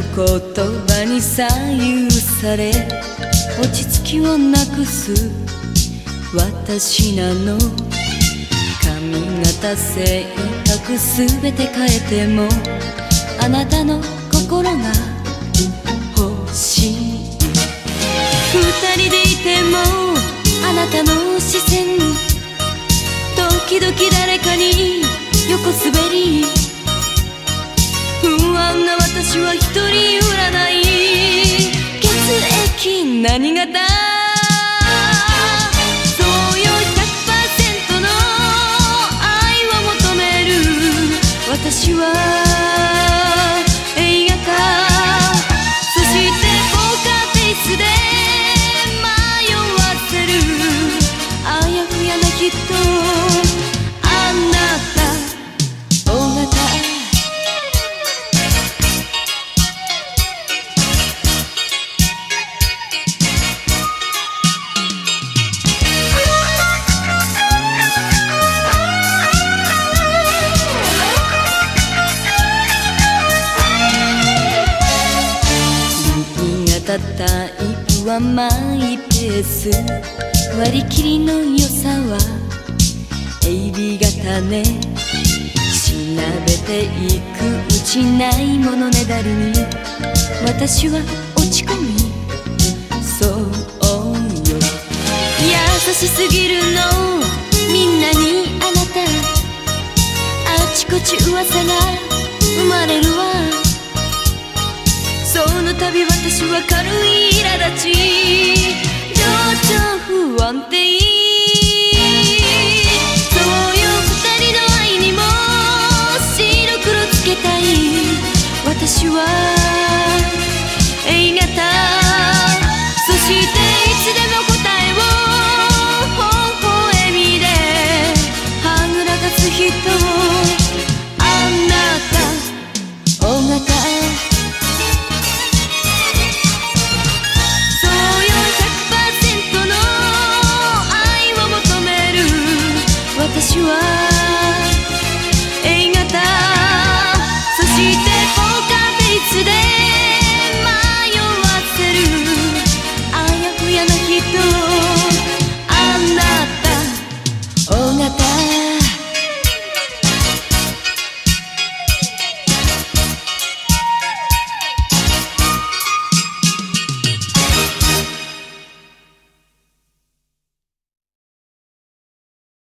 言葉に左右され落ち着きをなくす私なの。髪型性格すべて変えてもあなたの心が欲しい。二人でいてもあなたの視線。時々誰かに横滑り。不安な私は一人占い。血液何型？そうよ100%の愛を求める。私は A 型そしてポーカーフェイスで迷わせる。あやふやなきっと新潟タイプはマイペース割り切りの良さは AB 型ね。調べていくうちないものねだりに私は落ち込みそうよ優しすぎるの。みんなにあなた。あちこち噂が生まれるわ。その度私は軽い苛立ち。情緒不安定。you are